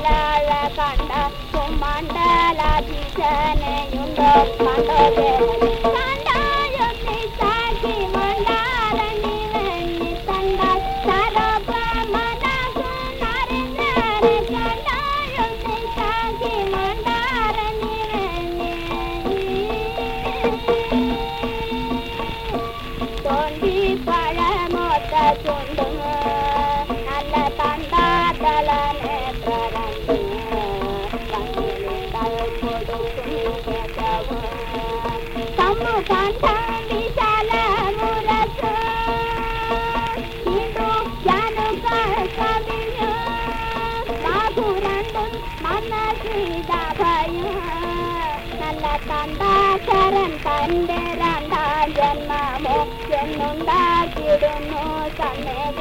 மலர கண்ட குமண்டலாதிசனையுண்டோ மண்டோதேவனே கண்டாயொத்தி சாகி மண்டாரணி வெண்ணி தந்தாய் சரப மனசு நரிந்தர கண்டாயொத்தி കണ്ടാശരൻ തന്റെ രണ്ടാം ജന്മമോ എന്നുണ്ടാക്കിടുന്നു തന്നേക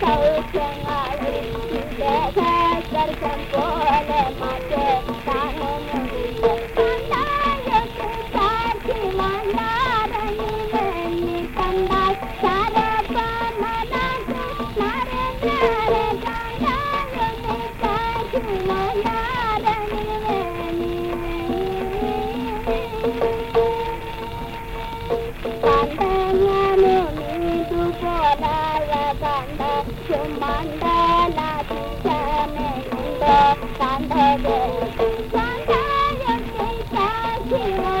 Tahu. Bye.